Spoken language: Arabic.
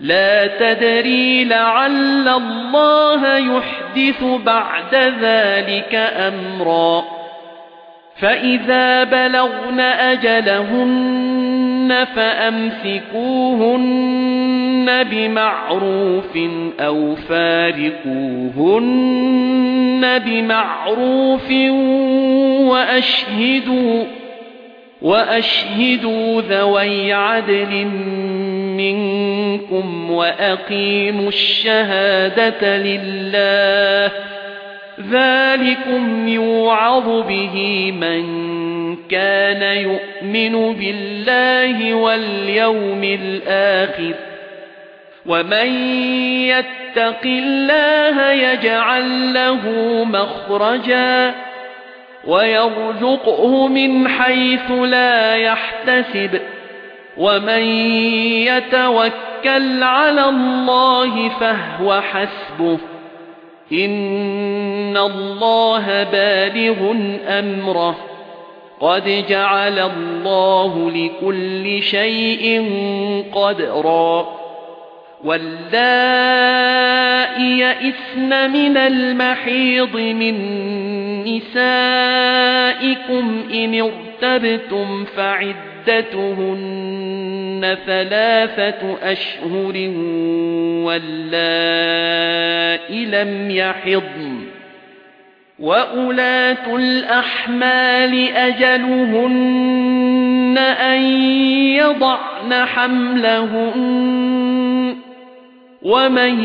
لا تدري لعل الله يحدث بعد ذلك أمرا. فإذا بلغن أجلهن فأمسكوهن بمعروف أو فارقوهن بمعروف وأشهدوا وأشهدوا ذوي عدل منكم وأقيموا الشهادة لله ذلكم يوعظ به من كان يؤمن بالله واليوم الآخر ومن يتق الله يجعل له مخرجا ويرزقه من حيث لا يحتسب. ومن يتوكل على الله فهو حسبه. إن الله بالغ أمره. قد جعل الله لكل شيء قدرا. واللائي يئسن من المحيض من نسائكم إن ارتبتم فعدتهن ثلاثة أشهر واللائي لم يحضن وأولاة الأحمال أجلهن أن يضعن حملهن ومن